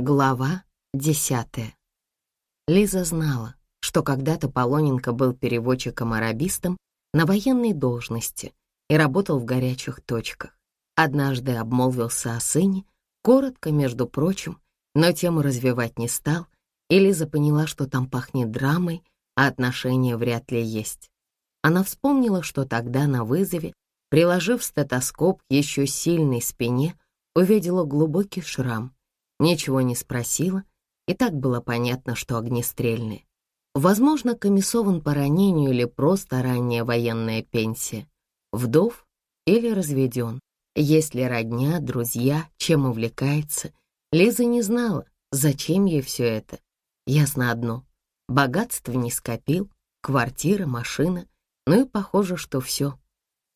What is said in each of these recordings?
Глава десятая. Лиза знала, что когда-то Полоненко был переводчиком-арабистом на военной должности и работал в горячих точках. Однажды обмолвился о сыне, коротко, между прочим, но тему развивать не стал, и Лиза поняла, что там пахнет драмой, а отношения вряд ли есть. Она вспомнила, что тогда на вызове, приложив стетоскоп еще сильной спине, увидела глубокий шрам — Ничего не спросила, и так было понятно, что огнестрельные. Возможно, комиссован по ранению или просто ранняя военная пенсия. Вдов или разведен. Есть ли родня, друзья, чем увлекается. Лиза не знала, зачем ей все это. Ясно одно. Богатства не скопил, квартира, машина. Ну и похоже, что все.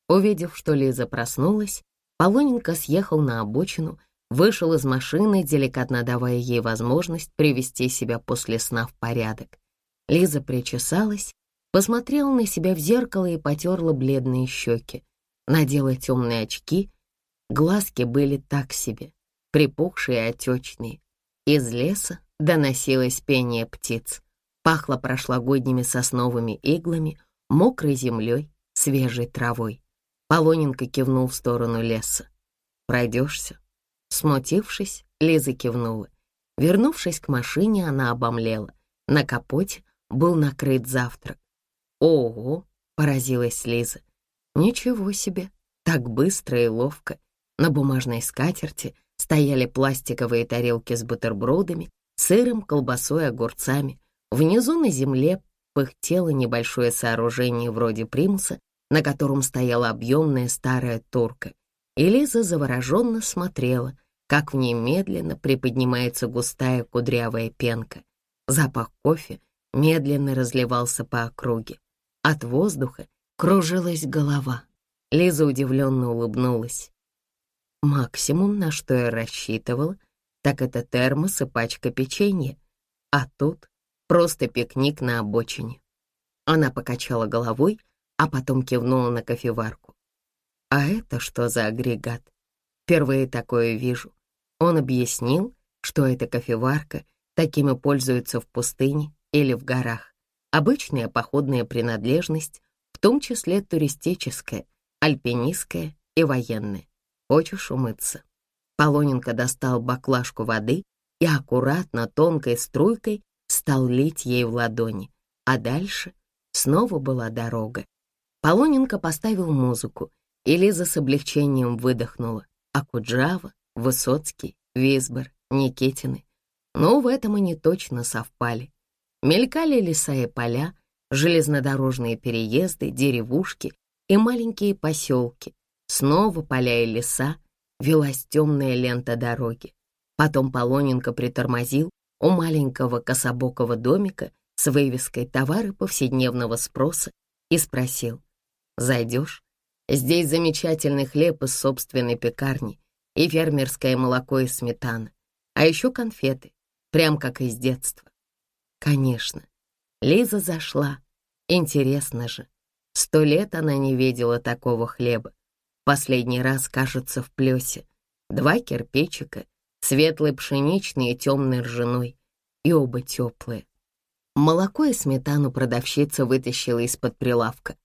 Увидев, что Лиза проснулась, Полоненко съехал на обочину — вышел из машины, деликатно давая ей возможность привести себя после сна в порядок. Лиза причесалась, посмотрела на себя в зеркало и потерла бледные щеки. Надела темные очки, глазки были так себе, припухшие и отечные. Из леса доносилось пение птиц. Пахло прошлогодними сосновыми иглами, мокрой землей, свежей травой. Полоненко кивнул в сторону леса. «Пройдешься?» Смутившись, Лиза кивнула. Вернувшись к машине, она обомлела. На капоте был накрыт завтрак. «Ого!» — поразилась Лиза. «Ничего себе! Так быстро и ловко!» На бумажной скатерти стояли пластиковые тарелки с бутербродами, сыром, колбасой, огурцами. Внизу на земле пыхтело небольшое сооружение вроде примуса, на котором стояла объемная старая турка. И завороженно смотрела, как в ней медленно приподнимается густая кудрявая пенка. Запах кофе медленно разливался по округе. От воздуха кружилась голова. Лиза удивленно улыбнулась. Максимум, на что я рассчитывала, так это термос и пачка печенья. А тут просто пикник на обочине. Она покачала головой, а потом кивнула на кофеварку. А это что за агрегат? Впервые такое вижу. Он объяснил, что это кофеварка, такими пользуются в пустыне или в горах. Обычная походная принадлежность, в том числе туристическая, альпинистская и военная. Хочешь умыться? Полоненко достал баклажку воды и аккуратно тонкой струйкой стал лить ей в ладони, а дальше снова была дорога. Полоненко поставил музыку, и Лиза с облегчением выдохнула, а Куджава Высоцкий, Висбор, Никитины. Но в этом они точно совпали. Мелькали леса и поля, железнодорожные переезды, деревушки и маленькие поселки. Снова поля и леса, велась темная лента дороги. Потом Полоненко притормозил у маленького кособокого домика с вывеской «Товары повседневного спроса» и спросил, «Зайдешь? Здесь замечательный хлеб из собственной пекарни и фермерское молоко и сметана, а еще конфеты, прям как из детства. Конечно, Лиза зашла. Интересно же, сто лет она не видела такого хлеба. Последний раз, кажется, в плесе. Два кирпичика, светлый пшеничный и темный ржаной, и оба теплые. Молоко и сметану продавщица вытащила из-под прилавка.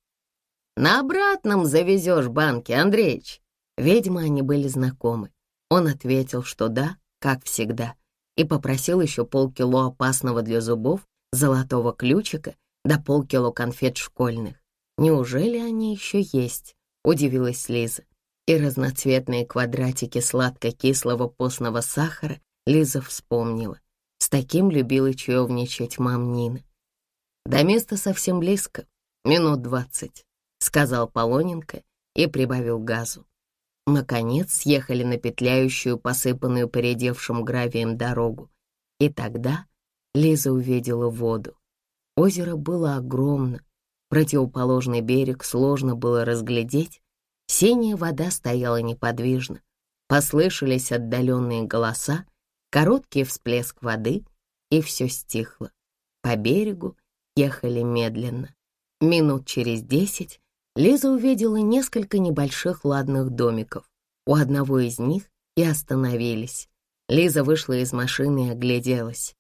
«На обратном завезешь банки, Андреич», Видимо, они были знакомы. Он ответил, что да, как всегда, и попросил еще полкило опасного для зубов золотого ключика да полкило конфет школьных. Неужели они еще есть? Удивилась Лиза. И разноцветные квадратики сладко-кислого постного сахара Лиза вспомнила. С таким любила чаевничать мам Нина. До места совсем близко, минут двадцать, сказал Полоненко и прибавил газу. Наконец съехали на петляющую, посыпанную поредевшим гравием дорогу. И тогда Лиза увидела воду. Озеро было огромно, противоположный берег сложно было разглядеть. Синяя вода стояла неподвижно. Послышались отдаленные голоса, короткий всплеск воды, и все стихло. По берегу ехали медленно. Минут через десять Лиза увидела несколько небольших ладных домиков. У одного из них и остановились. Лиза вышла из машины и огляделась.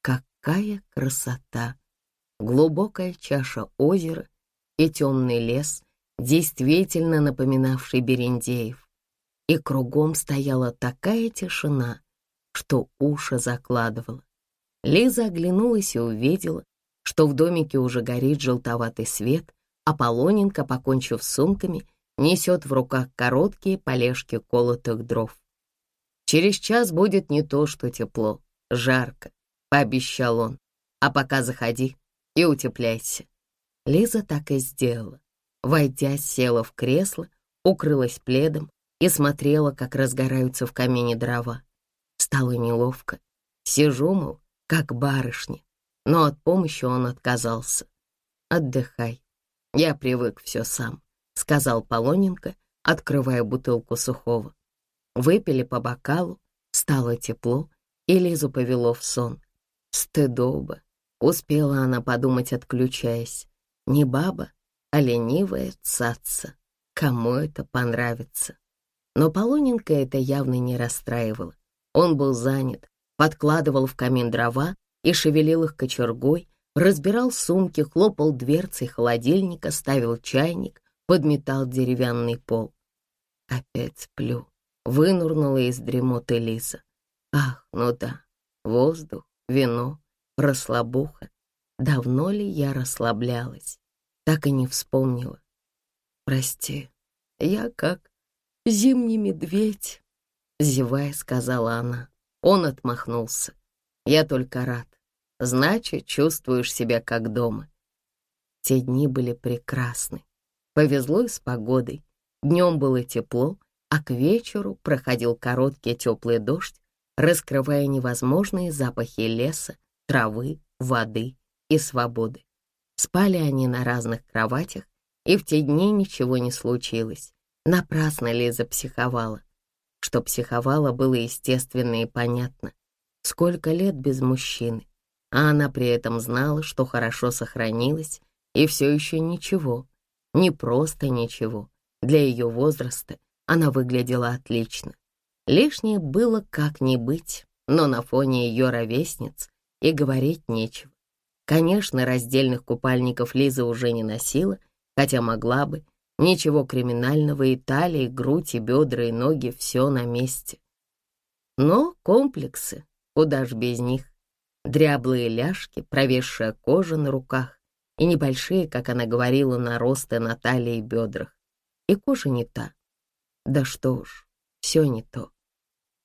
Какая красота! Глубокая чаша озера и темный лес, действительно напоминавший Берендеев. И кругом стояла такая тишина, что уши закладывала. Лиза оглянулась и увидела, что в домике уже горит желтоватый свет, а Полоненко, покончив сумками, несет в руках короткие полежки колотых дров. «Через час будет не то, что тепло, жарко», — пообещал он. «А пока заходи и утепляйся». Лиза так и сделала. Войдя, села в кресло, укрылась пледом и смотрела, как разгораются в камине дрова. Стало неловко. Сижу, мол, как барышня, но от помощи он отказался. «Отдыхай, я привык все сам», — сказал Полоненко, открывая бутылку сухого. Выпили по бокалу, стало тепло, и Лизу повело в сон. Стыдоба, успела она подумать, отключаясь. Не баба, а ленивая цаца. Кому это понравится? Но Полоненко это явно не расстраивало. Он был занят, подкладывал в камин дрова и шевелил их кочергой, разбирал сумки, хлопал дверцей холодильника, ставил чайник, подметал деревянный пол. Опять сплю. Вынурнула из дремоты Лиза. Ах, ну да, воздух, вино, расслабуха. Давно ли я расслаблялась? Так и не вспомнила. Прости, я как зимний медведь, зевая, сказала она. Он отмахнулся. Я только рад. Значит, чувствуешь себя как дома. Те дни были прекрасны. Повезло и с погодой. Днем было тепло, а к вечеру проходил короткий теплый дождь, раскрывая невозможные запахи леса, травы, воды и свободы. Спали они на разных кроватях, и в те дни ничего не случилось. Напрасно Лиза психовала. Что психовала, было естественно и понятно. Сколько лет без мужчины, а она при этом знала, что хорошо сохранилась, и все еще ничего, не просто ничего. Для ее возраста она выглядела отлично. Лишнее было как не быть, но на фоне ее ровесниц и говорить нечего. Конечно, раздельных купальников Лиза уже не носила, хотя могла бы, Ничего криминального, и талия, и грудь, и бедра, и ноги — все на месте. Но комплексы, куда ж без них. Дряблые ляжки, провесшая кожа на руках и небольшие, как она говорила, наросты на талии и бедрах. И кожа не та. Да что уж, все не то.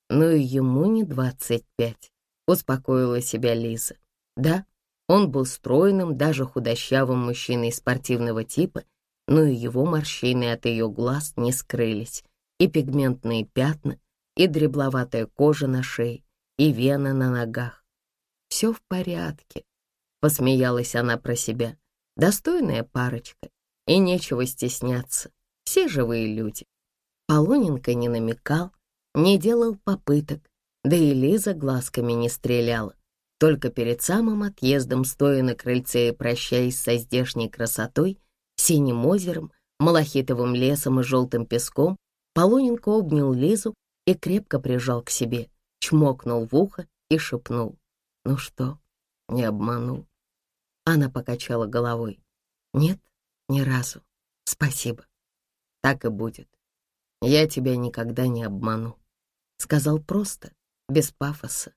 Но и ему не двадцать пять, успокоила себя Лиза. Да, он был стройным, даже худощавым мужчиной спортивного типа — но и его морщины от ее глаз не скрылись, и пигментные пятна, и дребловатая кожа на шее, и вены на ногах. «Все в порядке», — посмеялась она про себя. «Достойная парочка, и нечего стесняться, все живые люди». Полоненко не намекал, не делал попыток, да и Лиза глазками не стреляла. Только перед самым отъездом, стоя на крыльце и прощаясь со здешней красотой, синим озером, малахитовым лесом и желтым песком, Полоненко обнял Лизу и крепко прижал к себе, чмокнул в ухо и шепнул. «Ну что, не обманул?» Она покачала головой. «Нет, ни разу. Спасибо. Так и будет. Я тебя никогда не обману», — сказал просто, без пафоса.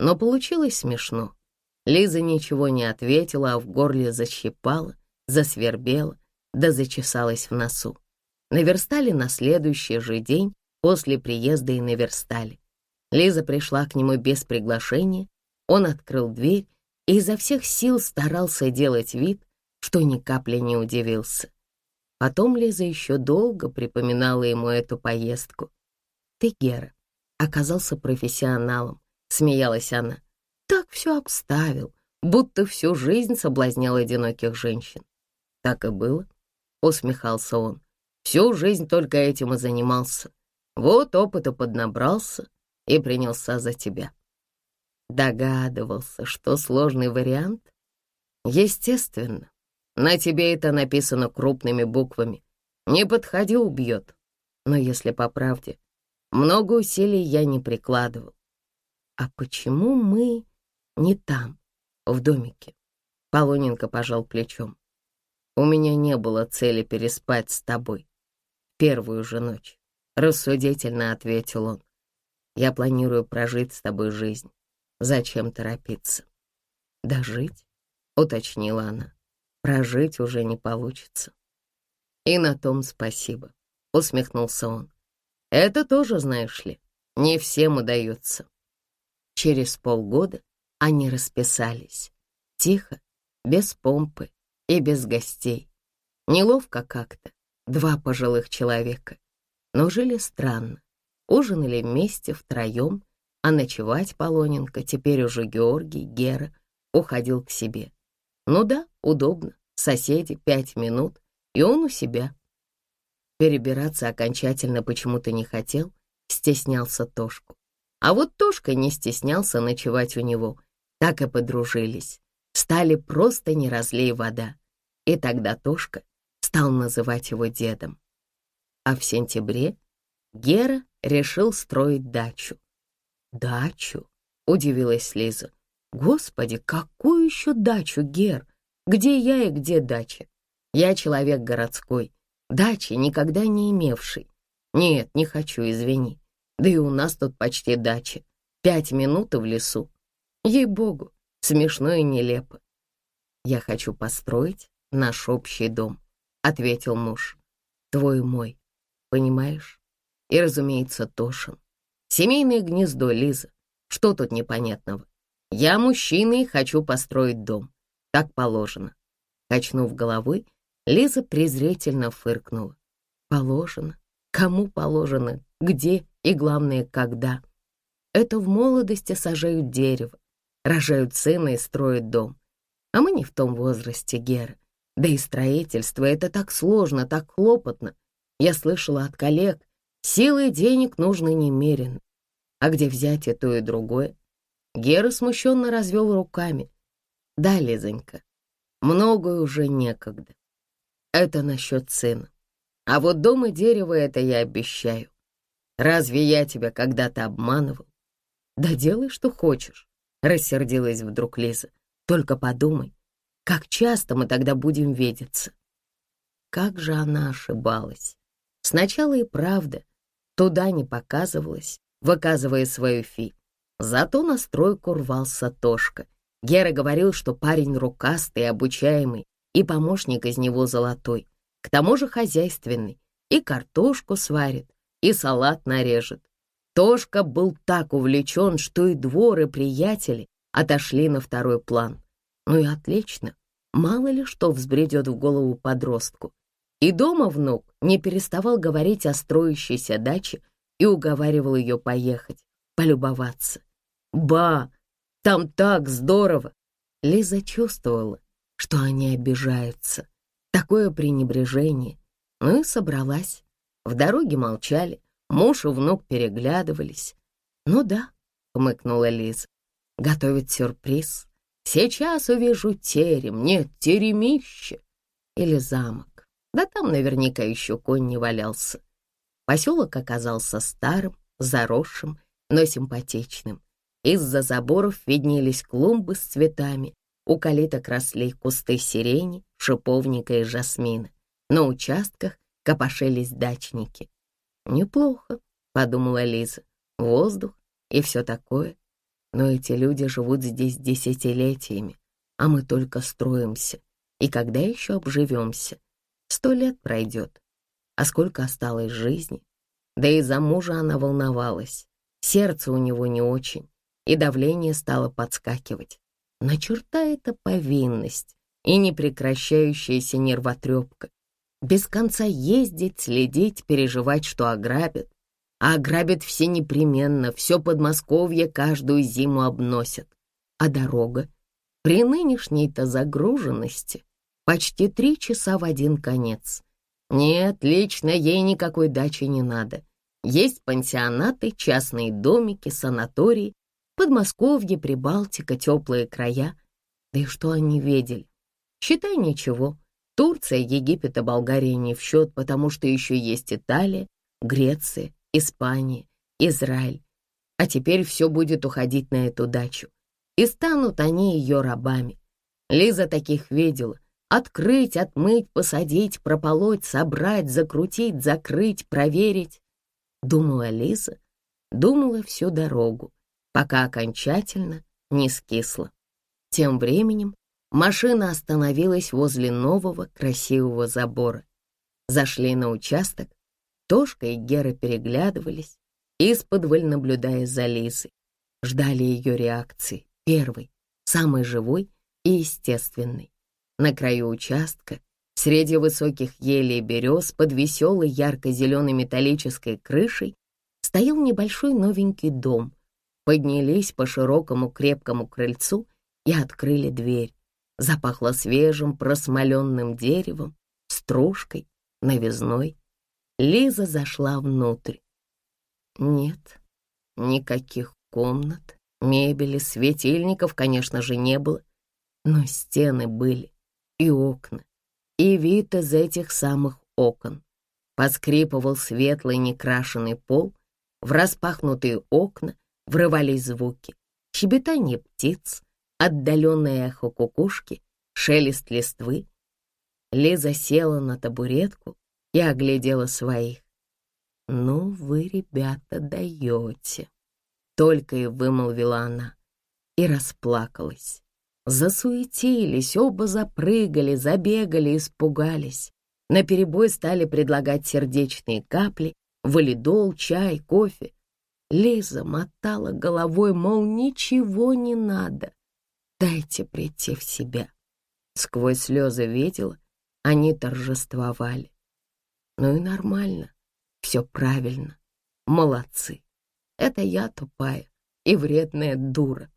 Но получилось смешно. Лиза ничего не ответила, а в горле защипала, засвербела, да зачесалась в носу. Наверстали на следующий же день после приезда и наверстали. Лиза пришла к нему без приглашения, он открыл дверь и изо всех сил старался делать вид, что ни капли не удивился. Потом Лиза еще долго припоминала ему эту поездку. «Ты, Гера, оказался профессионалом», — смеялась она. «Так все обставил, будто всю жизнь соблазнял одиноких женщин». Так и было усмехался он. Всю жизнь только этим и занимался. Вот опыта поднабрался и принялся за тебя. Догадывался, что сложный вариант? Естественно. На тебе это написано крупными буквами. Не подходи, убьет. Но если по правде, много усилий я не прикладывал. А почему мы не там, в домике? Полоненко пожал плечом. У меня не было цели переспать с тобой. Первую же ночь. Рассудительно ответил он. Я планирую прожить с тобой жизнь. Зачем торопиться? Дожить? Уточнила она. Прожить уже не получится. И на том спасибо, усмехнулся он. Это тоже, знаешь ли, не всем удается. Через полгода они расписались. Тихо, без помпы и без гостей. Неловко как-то, два пожилых человека. Но жили странно. Ужинали вместе втроем, а ночевать Полоненко, теперь уже Георгий, Гера, уходил к себе. Ну да, удобно. Соседи пять минут, и он у себя. Перебираться окончательно почему-то не хотел, стеснялся Тошку. А вот Тошка не стеснялся ночевать у него, так и подружились. Стали просто не разлей вода. И тогда Тошка стал называть его дедом. А в сентябре Гера решил строить дачу. «Дачу?» — удивилась Лиза. «Господи, какую еще дачу, Гер? Где я и где дача? Я человек городской, дачи никогда не имевший. Нет, не хочу, извини. Да и у нас тут почти дача. Пять минут в лесу. Ей-богу, смешно и нелепо. Я хочу построить наш общий дом, ответил муж. Твой мой, понимаешь? И, разумеется, Тошин. Семейное гнездо, Лиза. Что тут непонятного? Я мужчина и хочу построить дом. Так положено. Качнув головой, Лиза презрительно фыркнула. Положено? Кому положено? Где? И главное, когда? Это в молодости сажают дерево, рожают сына и строят дом. А мы не в том возрасте, Гера. Да и строительство — это так сложно, так хлопотно. Я слышала от коллег, силы и денег нужно немерено. А где взять и то, и другое? Гера смущенно развел руками. Да, Лизонька, многое уже некогда. Это насчет сына. А вот дом и дерево — это я обещаю. Разве я тебя когда-то обманывал? Да делай, что хочешь, — рассердилась вдруг Лиза. Только подумай, как часто мы тогда будем видеться. Как же она ошибалась. Сначала и правда туда не показывалась, выказывая свою фи. Зато на стройку рвался Тошка, Гера говорил, что парень рукастый, обучаемый, и помощник из него золотой, к тому же хозяйственный, и картошку сварит, и салат нарежет. Тошка был так увлечен, что и двор, и приятели отошли на второй план. Ну и отлично, мало ли что взбредет в голову подростку. И дома внук не переставал говорить о строящейся даче и уговаривал ее поехать, полюбоваться. «Ба, там так здорово!» Лиза чувствовала, что они обижаются. Такое пренебрежение. Ну и собралась. В дороге молчали, муж и внук переглядывались. «Ну да», — хмыкнула Лиза, — «готовит сюрприз. Сейчас увижу терем, нет, теремище. Или замок. Да там наверняка еще конь не валялся». Поселок оказался старым, заросшим, но симпатичным. Из-за заборов виднелись клумбы с цветами, у калиток росли кусты сирени, шиповника и жасмина. На участках копошились дачники. «Неплохо», — подумала Лиза, — «воздух и все такое. Но эти люди живут здесь десятилетиями, а мы только строимся. И когда еще обживемся? Сто лет пройдет. А сколько осталось жизни? Да и за мужа она волновалась. Сердце у него не очень и давление стало подскакивать. На черта это повинность и непрекращающаяся нервотрепка. Без конца ездить, следить, переживать, что ограбят. А ограбят все непременно, все Подмосковье каждую зиму обносят. А дорога? При нынешней-то загруженности почти три часа в один конец. Нет, лично ей никакой дачи не надо. Есть пансионаты, частные домики, санатории Подмосковье, Прибалтика, теплые края. Да и что они видели? Считай ничего. Турция, Египет и Болгария не в счет, потому что еще есть Италия, Греция, Испания, Израиль. а теперь все будет уходить на эту дачу. И станут они ее рабами. Лиза таких видела. Открыть, отмыть, посадить, прополоть, собрать, закрутить, закрыть, проверить. Думала Лиза, думала всю дорогу, пока окончательно не скисла. Тем временем машина остановилась возле нового красивого забора. Зашли на участок, Тошка и Гера переглядывались, исподволь наблюдая за Лизой. Ждали ее реакции, первой, самой живой и естественной. На краю участка, среди высоких елей и берез, под веселой ярко-зеленой металлической крышей, стоял небольшой новенький дом. Поднялись по широкому крепкому крыльцу и открыли дверь. Запахло свежим просмоленным деревом, стружкой, новизной. Лиза зашла внутрь. Нет, никаких комнат, мебели, светильников, конечно же, не было, но стены были и окна, и вид из этих самых окон. Поскрипывал светлый некрашенный пол, в распахнутые окна врывались звуки, щебетание птиц, отдаленное эхо кукушки, шелест листвы. Лиза села на табуретку и оглядела своих. «Ну вы, ребята, даете!» Только и вымолвила она и расплакалась. Засуетились, оба запрыгали, забегали, испугались. Наперебой стали предлагать сердечные капли, валидол, чай, кофе. Лиза мотала головой, мол, ничего не надо. Дайте прийти в себя. Сквозь слезы видела, они торжествовали. Ну и нормально, все правильно, молодцы. Это я тупая и вредная дура.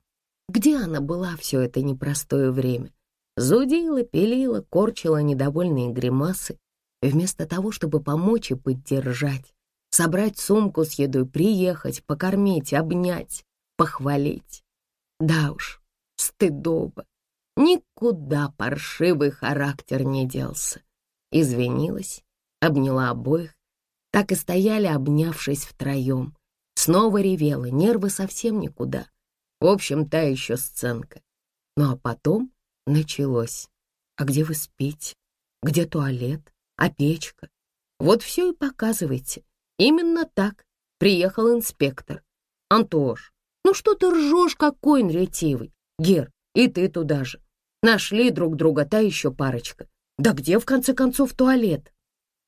Где она была все это непростое время? Зудила, пилила, корчила недовольные гримасы, вместо того, чтобы помочь и поддержать, собрать сумку с едой, приехать, покормить, обнять, похвалить. Да уж, стыдоба. Никуда паршивый характер не делся. Извинилась, обняла обоих, так и стояли, обнявшись втроем. Снова ревела, нервы совсем никуда. В общем, та еще сценка. Ну а потом началось. А где вы спите? Где туалет? А печка? Вот все и показывайте. Именно так приехал инспектор. Антош, ну что ты ржешь, какой он ретивый? Гер, и ты туда же. Нашли друг друга та еще парочка. Да где, в конце концов, туалет?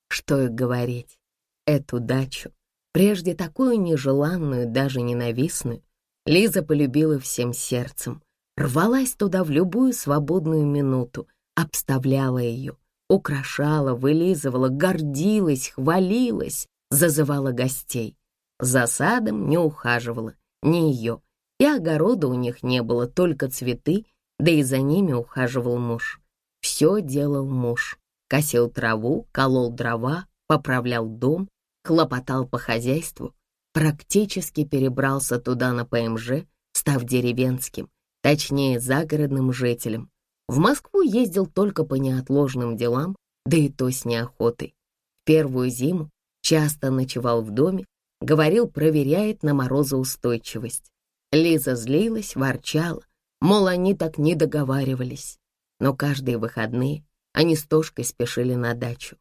Что и говорить. Эту дачу, прежде такую нежеланную, даже ненавистную, Лиза полюбила всем сердцем, рвалась туда в любую свободную минуту, обставляла ее, украшала, вылизывала, гордилась, хвалилась, зазывала гостей. За садом не ухаживала, ни ее, и огорода у них не было, только цветы, да и за ними ухаживал муж. Все делал муж. Косил траву, колол дрова, поправлял дом, хлопотал по хозяйству, практически перебрался туда на ПМЖ, став деревенским, точнее загородным жителем. В Москву ездил только по неотложным делам, да и то с неохотой. Первую зиму часто ночевал в доме, говорил, проверяет на морозоустойчивость. Лиза злилась, ворчала, мол, они так не договаривались. Но каждые выходные они с Тошкой спешили на дачу.